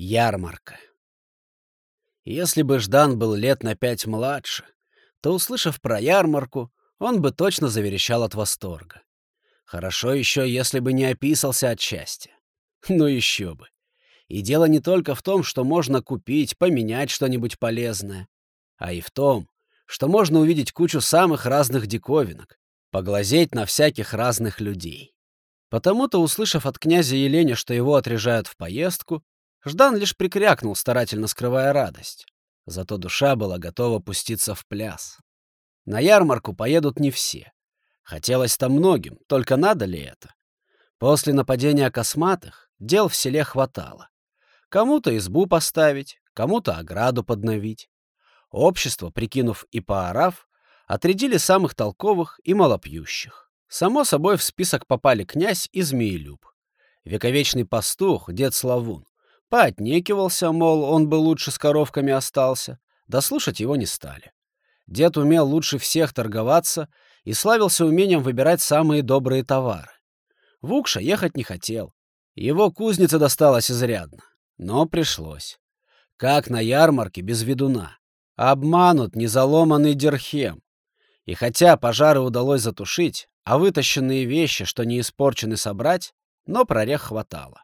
Ярмарка. Если бы Ждан был лет на пять младше, то, услышав про ярмарку, он бы точно заверещал от восторга. Хорошо еще, если бы не описался от счастья. Ну еще бы. И дело не только в том, что можно купить, поменять что-нибудь полезное, а и в том, что можно увидеть кучу самых разных диковинок, поглазеть на всяких разных людей. Потому-то, услышав от князя Елене, что его отряжают в поездку, Ждан лишь прикрякнул, старательно скрывая радость. Зато душа была готова пуститься в пляс. На ярмарку поедут не все. Хотелось там многим, только надо ли это? После нападения косматых дел в селе хватало. Кому-то избу поставить, кому-то ограду подновить. Общество, прикинув и поорав, отрядили самых толковых и малопьющих. Само собой в список попали князь и змеелюб. Вековечный пастух, дед Славун, Поотнекивался, мол, он бы лучше с коровками остался. Дослушать его не стали. Дед умел лучше всех торговаться и славился умением выбирать самые добрые товары. Вукша ехать не хотел. Его кузница досталась изрядно. Но пришлось. Как на ярмарке без ведуна. Обманут незаломанный дерхем. И хотя пожары удалось затушить, а вытащенные вещи, что не испорчены, собрать, но прорех хватало.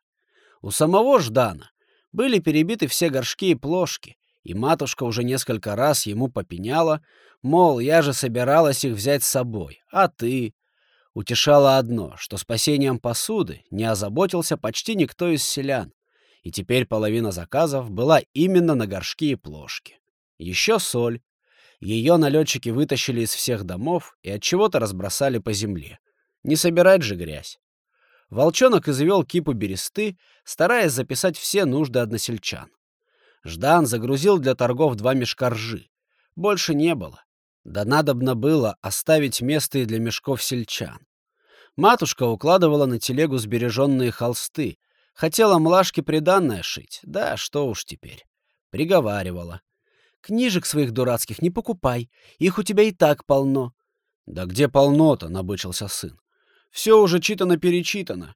У самого Ждана были перебиты все горшки и плошки, и матушка уже несколько раз ему попеняла, мол, я же собиралась их взять с собой, а ты... Утешало одно, что спасением посуды не озаботился почти никто из селян, и теперь половина заказов была именно на горшки и плошки. Еще соль. Ее налетчики вытащили из всех домов и от чего-то разбросали по земле. Не собирать же грязь. Волчонок извел кипу бересты, стараясь записать все нужды односельчан. Ждан загрузил для торгов два мешка ржи. Больше не было. Да надобно было оставить место и для мешков сельчан. Матушка укладывала на телегу сбереженные холсты. Хотела млашки приданное шить. Да, что уж теперь. Приговаривала. «Книжек своих дурацких не покупай. Их у тебя и так полно». «Да где полно-то?» — набычился сын. Все уже читано-перечитано.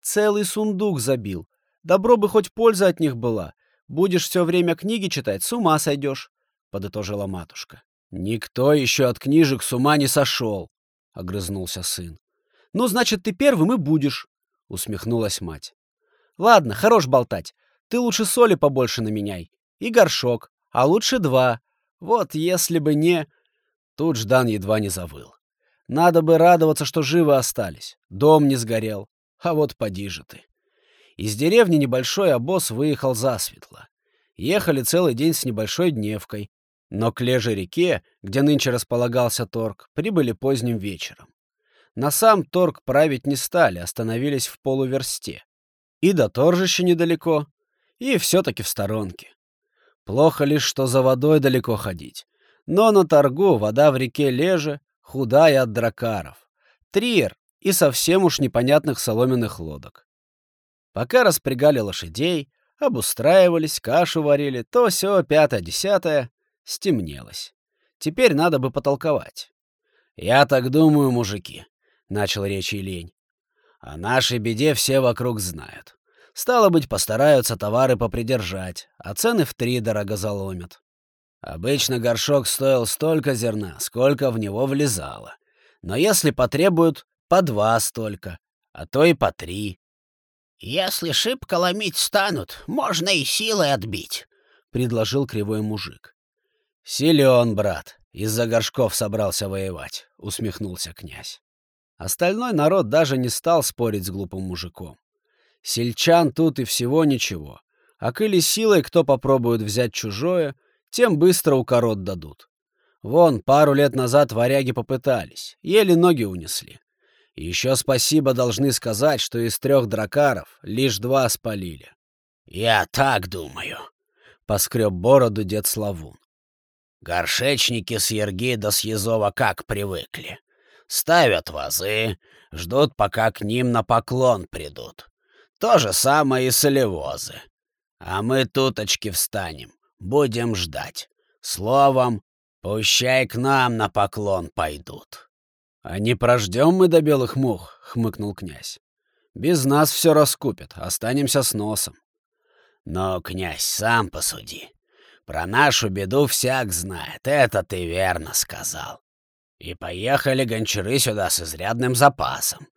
Целый сундук забил. Добро бы хоть польза от них была. Будешь все время книги читать, с ума сойдешь, — подытожила матушка. — Никто еще от книжек с ума не сошел, — огрызнулся сын. — Ну, значит, ты первым и будешь, — усмехнулась мать. — Ладно, хорош болтать. Ты лучше соли побольше наменяй. И горшок. А лучше два. Вот если бы не... Тут Ждан едва не завыл. Надо бы радоваться, что живы остались. Дом не сгорел. А вот поди же ты. Из деревни небольшой обоз выехал засветло. Ехали целый день с небольшой дневкой. Но к Леже-реке, где нынче располагался торг, прибыли поздним вечером. На сам торг править не стали, остановились в полуверсте. И до торжища недалеко, и все-таки в сторонке. Плохо лишь, что за водой далеко ходить. Но на торгу вода в реке Леже худая от дракаров, триер и совсем уж непонятных соломенных лодок. Пока распрягали лошадей, обустраивались, кашу варили, то все пятое-десятое, стемнелось. Теперь надо бы потолковать. «Я так думаю, мужики», — начал речь лень. «О нашей беде все вокруг знают. Стало быть, постараются товары попридержать, а цены в три дорого заломят. Обычно горшок стоил столько зерна, сколько в него влезало. Но если потребуют, по два столько, а то и по три. «Если шибко ломить станут, можно и силой отбить», — предложил кривой мужик. «Силен, брат, из-за горшков собрался воевать», — усмехнулся князь. Остальной народ даже не стал спорить с глупым мужиком. Сельчан тут и всего ничего. А коли силой кто попробует взять чужое, тем быстро укорот дадут. Вон, пару лет назад варяги попытались, еле ноги унесли. Еще спасибо должны сказать, что из трех дракаров лишь два спалили. — Я так думаю, — поскреб бороду дед Славун. Горшечники с Ерги до Съезова как привыкли. Ставят вазы, ждут, пока к ним на поклон придут. То же самое и солевозы. А мы туточки встанем, Будем ждать. Словом, пущай к нам на поклон пойдут. — А не прождем мы до белых мух, — хмыкнул князь. — Без нас все раскупят, останемся с носом. Но, князь, сам посуди. Про нашу беду всяк знает, это ты верно сказал. И поехали гончары сюда с изрядным запасом.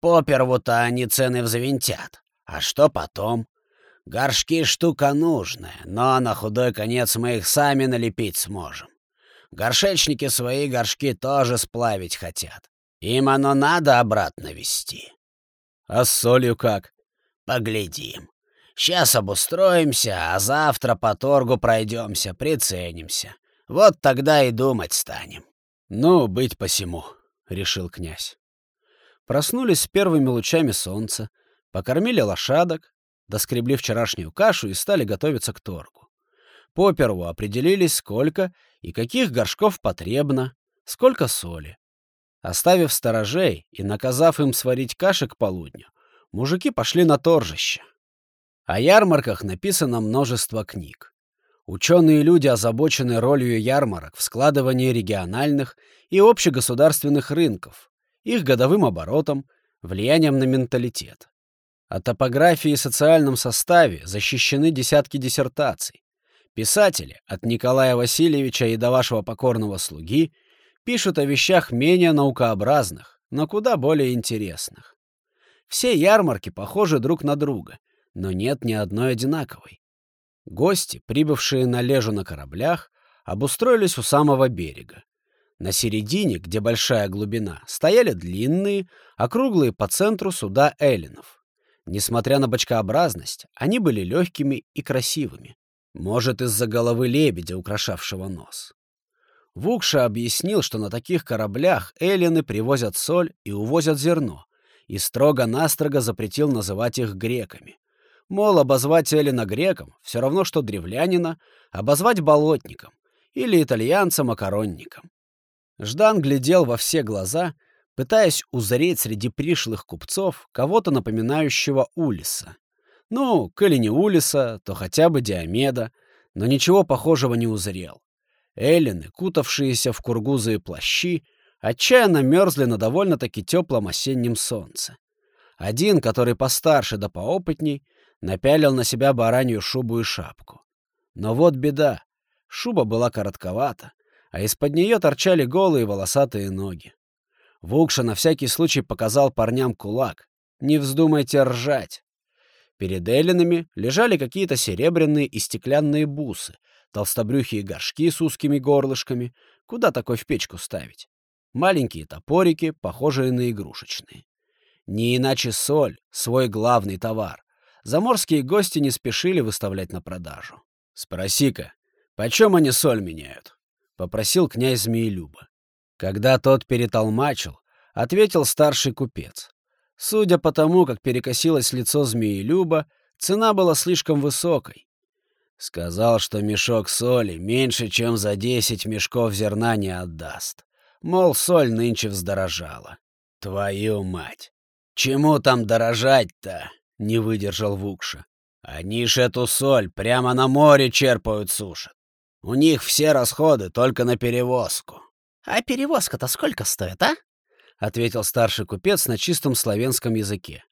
Поперву-то они цены взвинтят. А что потом? Горшки штука нужная, но на худой конец мы их сами налепить сможем. Горшечники свои горшки тоже сплавить хотят. Им оно надо обратно вести. А с солью как? Поглядим. Сейчас обустроимся, а завтра по торгу пройдемся, приценимся. Вот тогда и думать станем. Ну, быть посему, — решил князь. Проснулись с первыми лучами солнца, покормили лошадок, доскребли вчерашнюю кашу и стали готовиться к торгу. Поперву определились, сколько и каких горшков потребно, сколько соли. Оставив сторожей и наказав им сварить каши к полудню, мужики пошли на торжище. О ярмарках написано множество книг. Ученые люди озабочены ролью ярмарок в складывании региональных и общегосударственных рынков, их годовым оборотом, влиянием на менталитет. О топографии и социальном составе защищены десятки диссертаций. Писатели, от Николая Васильевича и до вашего покорного слуги, пишут о вещах менее наукообразных, но куда более интересных. Все ярмарки похожи друг на друга — но нет ни одной одинаковой. Гости, прибывшие на лежу на кораблях, обустроились у самого берега. На середине, где большая глубина, стояли длинные, округлые по центру суда эллинов. Несмотря на бочкообразность, они были легкими и красивыми. Может, из-за головы лебедя, украшавшего нос. Вукша объяснил, что на таких кораблях эллины привозят соль и увозят зерно, и строго-настрого запретил называть их греками. Мол, обозвать Эллина греком — все равно, что древлянина обозвать болотником или итальянцем-макаронником. Ждан глядел во все глаза, пытаясь узреть среди пришлых купцов кого-то напоминающего Улиса. Ну, коли не Улиса, то хотя бы Диомеда, но ничего похожего не узрел. Эллины, кутавшиеся в кургузы и плащи, отчаянно мерзли на довольно-таки теплом осеннем солнце. Один, который постарше да поопытней, напялил на себя баранью шубу и шапку. Но вот беда. Шуба была коротковата, а из-под нее торчали голые волосатые ноги. Вукша на всякий случай показал парням кулак. «Не вздумайте ржать!» Перед эллинами лежали какие-то серебряные и стеклянные бусы, толстобрюхие горшки с узкими горлышками. Куда такой в печку ставить? Маленькие топорики, похожие на игрушечные. Не иначе соль — свой главный товар заморские гости не спешили выставлять на продажу. «Спроси-ка, почем они соль меняют?» — попросил князь Змеелюба. Когда тот перетолмачил, ответил старший купец. Судя по тому, как перекосилось лицо Змеелюба, цена была слишком высокой. Сказал, что мешок соли меньше, чем за десять мешков зерна не отдаст. Мол, соль нынче вздорожала. Твою мать! Чему там дорожать-то? не выдержал Вукша. Они ж эту соль прямо на море черпают, сушат. У них все расходы только на перевозку. А перевозка-то сколько стоит, а? ответил старший купец на чистом славянском языке.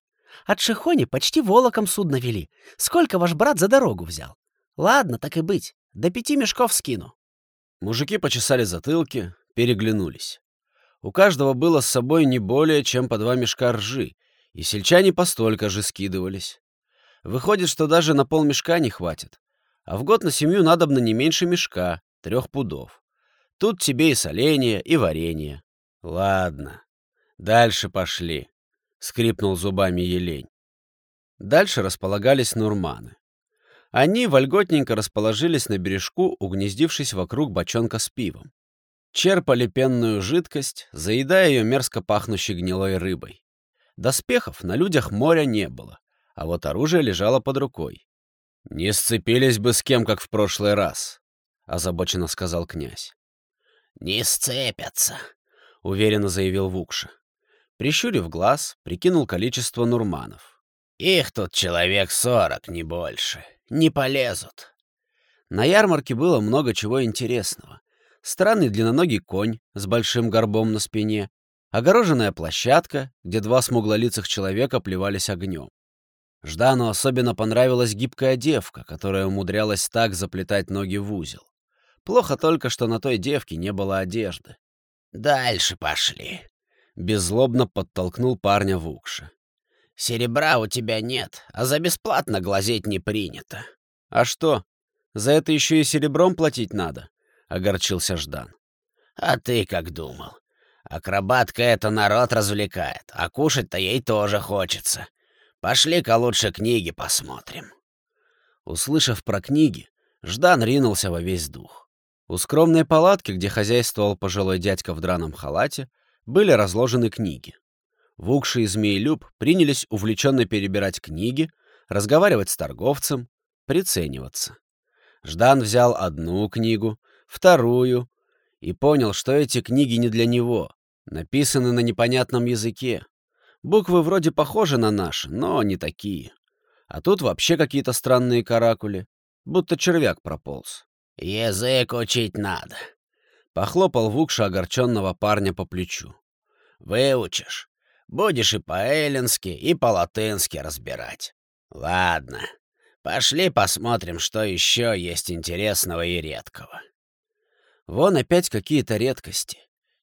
От Шихони почти волоком судно вели. Сколько ваш брат за дорогу взял? Ладно, так и быть. До пяти мешков скину. Мужики почесали затылки, переглянулись. У каждого было с собой не более чем по два мешка ржи, и сельчане постолько же скидывались. Выходит, что даже на полмешка не хватит. А в год на семью надобно не меньше мешка, трех пудов. Тут тебе и соленье, и варенье. Ладно, дальше пошли, — скрипнул зубами елень. Дальше располагались нурманы. Они вольготненько расположились на бережку, угнездившись вокруг бочонка с пивом. Черпали пенную жидкость, заедая ее мерзко пахнущей гнилой рыбой. Доспехов на людях моря не было, а вот оружие лежало под рукой. «Не сцепились бы с кем, как в прошлый раз», — озабоченно сказал князь. «Не сцепятся», — уверенно заявил Вукша. Прищурив глаз, прикинул количество нурманов. «Их тут человек сорок, не больше. Не полезут». На ярмарке было много чего интересного. Странный длинноногий конь с большим горбом на спине, огороженная площадка, где два смуглолицых человека плевались огнем. Ждану особенно понравилась гибкая девка, которая умудрялась так заплетать ноги в узел. Плохо только, что на той девке не было одежды. «Дальше пошли», — беззлобно подтолкнул парня в укши. «Серебра у тебя нет, а за бесплатно глазеть не принято». «А что, за это еще и серебром платить надо?» — огорчился Ждан. «А ты как думал? Акробатка это народ развлекает, а кушать-то ей тоже хочется. Пошли-ка лучше книги посмотрим». Услышав про книги, Ждан ринулся во весь дух. У скромной палатки, где хозяйствовал пожилой дядька в драном халате, были разложены книги. Вукши и Змеелюб принялись увлеченно перебирать книги, разговаривать с торговцем, прицениваться. Ждан взял одну книгу, вторую, и понял, что эти книги не для него, написаны на непонятном языке. Буквы вроде похожи на наши, но не такие. А тут вообще какие-то странные каракули, будто червяк прополз. «Язык учить надо», — похлопал Вукша огорченного парня по плечу. «Выучишь. Будешь и по-эллински, и по-латынски разбирать. Ладно, пошли посмотрим, что еще есть интересного и редкого». Вон опять какие-то редкости.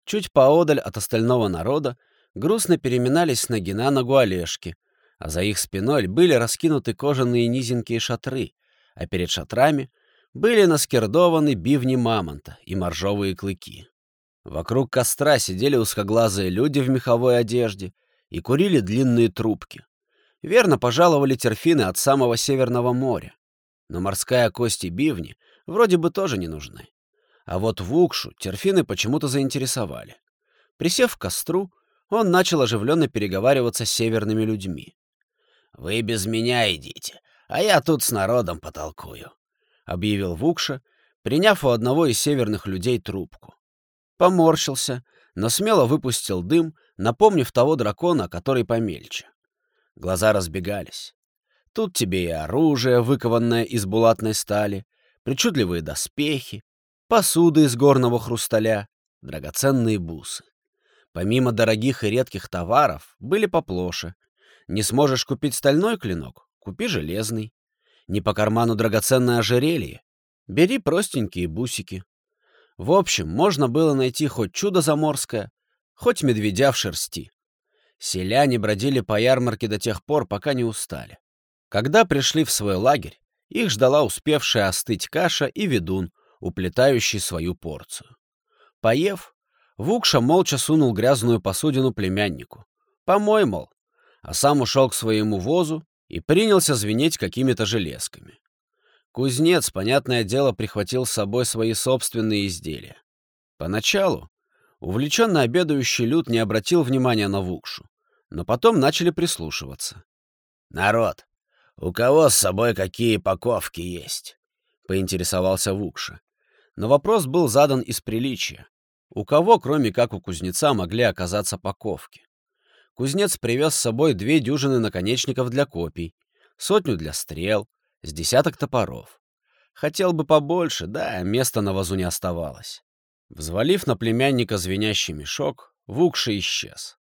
Чуть поодаль от остального народа грустно переминались ноги на ногу Олежки, а за их спиной были раскинуты кожаные низенькие шатры, а перед шатрами были наскердованы бивни мамонта и моржовые клыки. Вокруг костра сидели узкоглазые люди в меховой одежде и курили длинные трубки. Верно пожаловали терфины от самого Северного моря. Но морская кость и бивни вроде бы тоже не нужны. А вот Вукшу терфины почему-то заинтересовали. Присев к костру, он начал оживленно переговариваться с северными людьми. «Вы без меня идите, а я тут с народом потолкую», — объявил Вукша, приняв у одного из северных людей трубку. Поморщился, но смело выпустил дым, напомнив того дракона, который помельче. Глаза разбегались. Тут тебе и оружие, выкованное из булатной стали, причудливые доспехи, посуды из горного хрусталя, драгоценные бусы. Помимо дорогих и редких товаров, были поплоше. Не сможешь купить стальной клинок — купи железный. Не по карману драгоценное ожерелье — бери простенькие бусики. В общем, можно было найти хоть чудо заморское, хоть медведя в шерсти. Селяне бродили по ярмарке до тех пор, пока не устали. Когда пришли в свой лагерь, их ждала успевшая остыть каша и ведун, уплетающий свою порцию. Поев, Вукша молча сунул грязную посудину племяннику. «Помой, мол», а сам ушел к своему возу и принялся звенеть какими-то железками. Кузнец, понятное дело, прихватил с собой свои собственные изделия. Поначалу увлеченно обедающий люд не обратил внимания на Вукшу, но потом начали прислушиваться. «Народ, у кого с собой какие паковки есть?» — поинтересовался Вукша. Но вопрос был задан из приличия. У кого, кроме как у кузнеца, могли оказаться паковки? Кузнец привез с собой две дюжины наконечников для копий, сотню для стрел, с десяток топоров. Хотел бы побольше, да, места на вазу не оставалось. Взвалив на племянника звенящий мешок, Вукша исчез.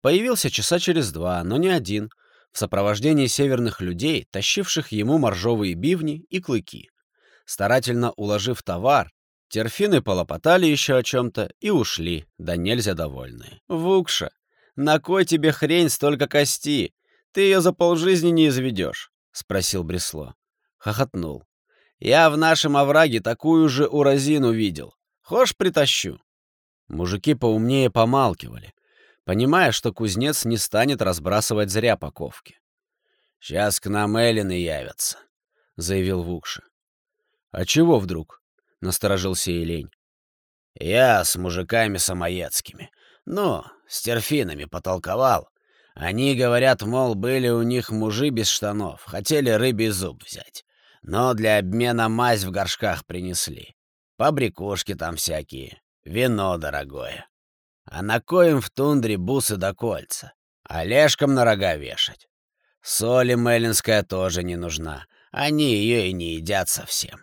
Появился часа через два, но не один, в сопровождении северных людей, тащивших ему моржовые бивни и клыки. Старательно уложив товар, терфины полопотали еще о чем-то и ушли, да нельзя довольные. «Вукша, на кой тебе хрень столько кости? Ты ее за полжизни не изведешь», — спросил Бресло. Хохотнул. «Я в нашем овраге такую же уразину видел. Хошь притащу?» Мужики поумнее помалкивали, понимая, что кузнец не станет разбрасывать зря паковки. «Сейчас к нам Эллины явятся», — заявил Вукша. «А чего вдруг?» — насторожился Елень. «Я с мужиками самоедскими. Ну, с терфинами потолковал. Они говорят, мол, были у них мужи без штанов, хотели рыбий зуб взять. Но для обмена мазь в горшках принесли. Побрякушки там всякие, вино дорогое. А на коем в тундре бусы до кольца? Олежкам на рога вешать. Соли меллинская тоже не нужна. Они ее и не едят совсем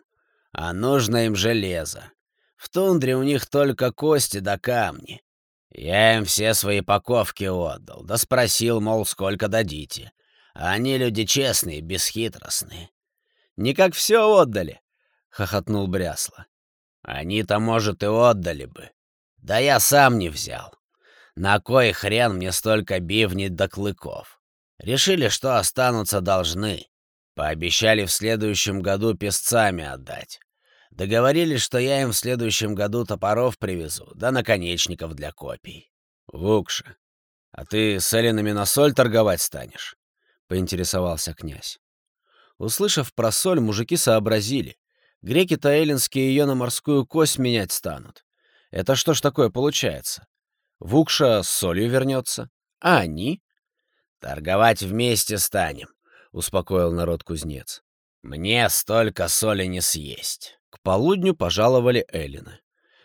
а нужно им железо. В тундре у них только кости да камни. Я им все свои паковки отдал, да спросил, мол, сколько дадите. Они люди честные, бесхитростные. Не как все отдали, — хохотнул Брясло. Они-то, может, и отдали бы. Да я сам не взял. На кой хрен мне столько бивней до клыков? Решили, что останутся должны. Пообещали в следующем году песцами отдать. Договорились, что я им в следующем году топоров привезу, да наконечников для копий. Вукша, а ты с Эллинами на соль торговать станешь? Поинтересовался князь. Услышав про соль, мужики сообразили. Греки-то эллинские ее на морскую кость менять станут. Это что ж такое получается? Вукша с солью вернется, а они? Торговать вместе станем, успокоил народ кузнец. Мне столько соли не съесть. К полудню пожаловали Эллины.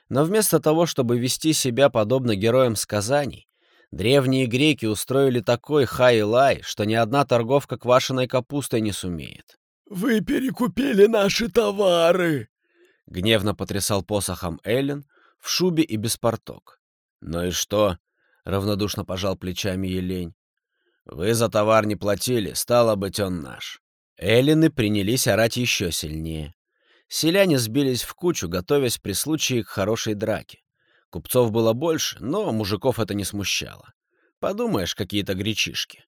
Но вместо того, чтобы вести себя подобно героям сказаний, древние греки устроили такой хай-лай, что ни одна торговка квашеной капустой не сумеет. «Вы перекупили наши товары!» — гневно потрясал посохом Эллен в шубе и без порток. «Ну и что?» — равнодушно пожал плечами Елень. «Вы за товар не платили, стало быть, он наш». Эллины принялись орать еще сильнее. Селяне сбились в кучу, готовясь при случае к хорошей драке. Купцов было больше, но мужиков это не смущало. Подумаешь, какие-то гречишки.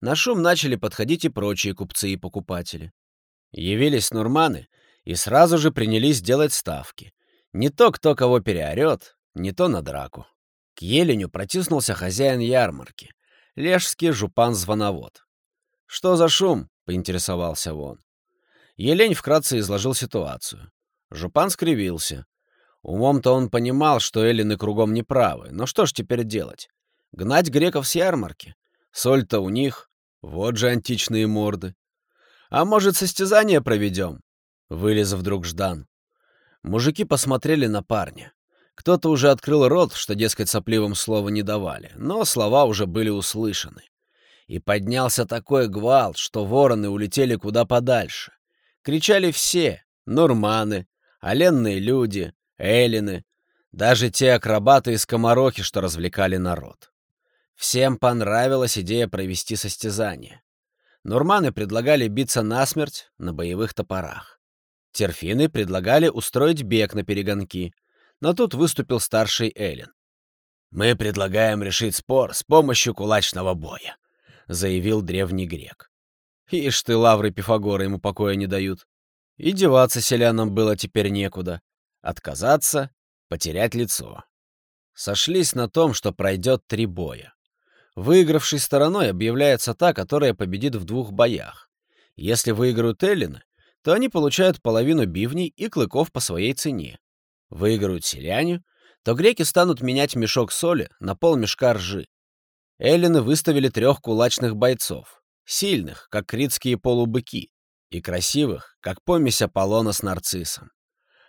На шум начали подходить и прочие купцы и покупатели. Явились нурманы и сразу же принялись делать ставки. Не то кто кого переорет, не то на драку. К еленю протиснулся хозяин ярмарки, лежский жупан-звоновод. «Что за шум?» — поинтересовался он. Елень вкратце изложил ситуацию. Жупан скривился. Умом-то он понимал, что эллины кругом неправы, но что ж теперь делать? Гнать греков с ярмарки? Соль-то у них. Вот же античные морды. А может, состязание проведем? Вылез вдруг Ждан. Мужики посмотрели на парня. Кто-то уже открыл рот, что, дескать, сопливым слова не давали, но слова уже были услышаны. И поднялся такой гвалт, что вороны улетели куда подальше. Кричали все — нурманы, оленные люди, эллины, даже те акробаты из Комарохи, что развлекали народ. Всем понравилась идея провести состязание. Нурманы предлагали биться насмерть на боевых топорах. Терфины предлагали устроить бег на перегонки, но тут выступил старший Эллен. «Мы предлагаем решить спор с помощью кулачного боя», — заявил древний грек. Ишь ты, лавры Пифагора ему покоя не дают. И деваться селянам было теперь некуда. Отказаться, потерять лицо. Сошлись на том, что пройдет три боя. Выигравшей стороной объявляется та, которая победит в двух боях. Если выиграют Эллины, то они получают половину бивней и клыков по своей цене. Выиграют селяне, то греки станут менять мешок соли на полмешка ржи. Эллины выставили трех кулачных бойцов сильных, как критские полубыки, и красивых, как помесь Аполлона с нарциссом.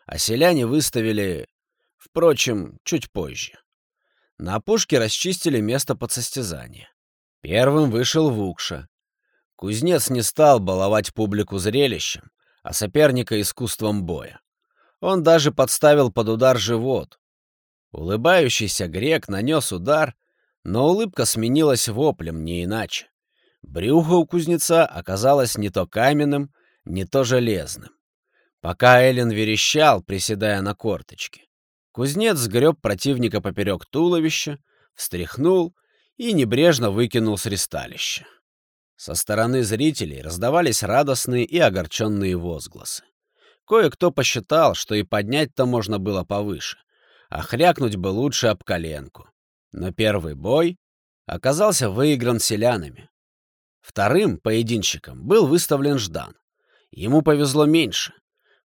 А селяне выставили, впрочем, чуть позже. На опушке расчистили место под состязание. Первым вышел Вукша. Кузнец не стал баловать публику зрелищем, а соперника искусством боя. Он даже подставил под удар живот. Улыбающийся грек нанес удар, но улыбка сменилась воплем, не иначе. Брюхо у кузнеца оказалось не то каменным, не то железным. Пока Эллен верещал, приседая на корточки, кузнец сгреб противника поперек туловища, встряхнул и небрежно выкинул с ристалища. Со стороны зрителей раздавались радостные и огорченные возгласы. Кое-кто посчитал, что и поднять-то можно было повыше, а хрякнуть бы лучше об коленку. Но первый бой оказался выигран селянами. Вторым поединщиком был выставлен Ждан. Ему повезло меньше.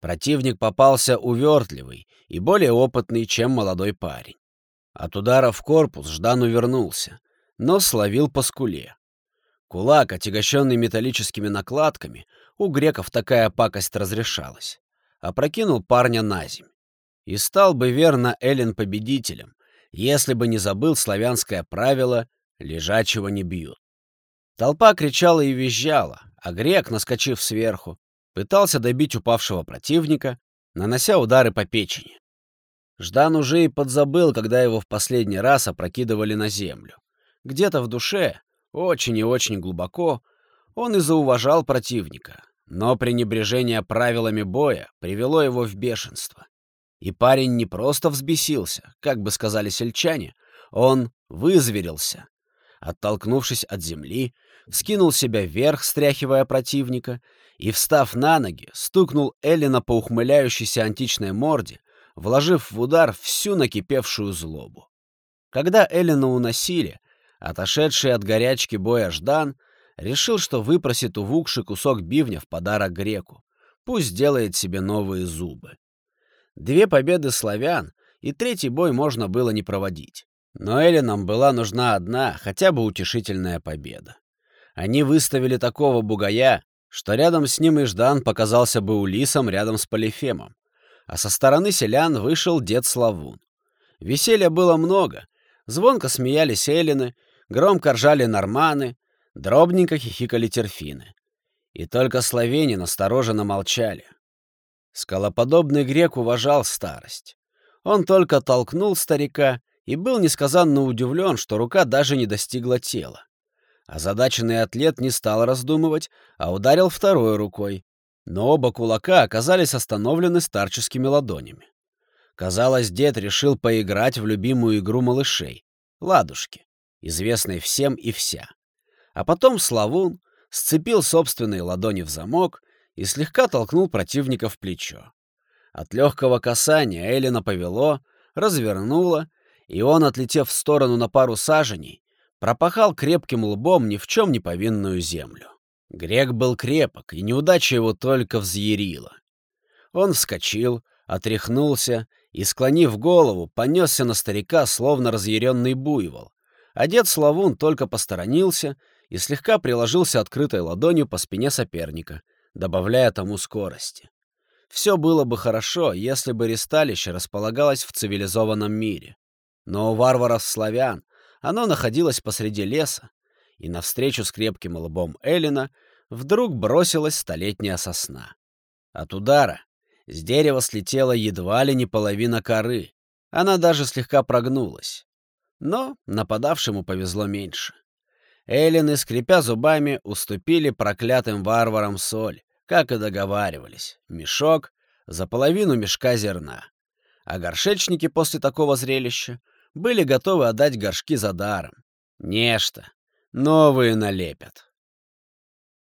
Противник попался увертливый и более опытный, чем молодой парень. От удара в корпус Ждан увернулся, но словил по скуле. Кулак, отягощенный металлическими накладками, у греков такая пакость разрешалась. Опрокинул парня на земь. И стал бы верно Эллен победителем, если бы не забыл славянское правило «лежачего не бьют». Толпа кричала и визжала, а грек, наскочив сверху, пытался добить упавшего противника, нанося удары по печени. Ждан уже и подзабыл, когда его в последний раз опрокидывали на землю. Где-то в душе, очень и очень глубоко, Он и зауважал противника, но пренебрежение правилами боя привело его в бешенство. И парень не просто взбесился, как бы сказали сельчане, он вызверился. Оттолкнувшись от земли, скинул себя вверх, стряхивая противника, и, встав на ноги, стукнул Эллина по ухмыляющейся античной морде, вложив в удар всю накипевшую злобу. Когда Эллина уносили, отошедший от горячки боя Ждан решил, что выпросит у Вукши кусок бивня в подарок греку. Пусть делает себе новые зубы. Две победы славян, и третий бой можно было не проводить. Но Эллинам была нужна одна, хотя бы утешительная победа. Они выставили такого бугая, что рядом с ним и показался бы Улисом рядом с Полифемом. А со стороны селян вышел дед Славун. Веселья было много. Звонко смеялись эллины, громко ржали норманы, дробненько хихикали терфины. И только словени настороженно молчали. Скалоподобный грек уважал старость. Он только толкнул старика и был несказанно удивлен, что рука даже не достигла тела. Озадаченный атлет не стал раздумывать, а ударил второй рукой. Но оба кулака оказались остановлены старческими ладонями. Казалось, дед решил поиграть в любимую игру малышей — ладушки, известной всем и вся. А потом Славун сцепил собственные ладони в замок и слегка толкнул противника в плечо. От легкого касания Эллина повело, развернула, и он, отлетев в сторону на пару саженей, пропахал крепким лбом ни в чем не повинную землю. Грек был крепок, и неудача его только взъярила. Он вскочил, отряхнулся и, склонив голову, понесся на старика, словно разъяренный буйвол. А дед Славун только посторонился и слегка приложился открытой ладонью по спине соперника, добавляя тому скорости. Все было бы хорошо, если бы ресталище располагалось в цивилизованном мире. Но у варваров-славян оно находилось посреди леса, и навстречу с крепким лбом Эллина вдруг бросилась столетняя сосна. От удара с дерева слетела едва ли не половина коры, она даже слегка прогнулась. Но нападавшему повезло меньше. Эллины, скрипя зубами, уступили проклятым варварам соль, как и договаривались, мешок за половину мешка зерна. А горшечники после такого зрелища были готовы отдать горшки за даром. Нечто. Новые налепят.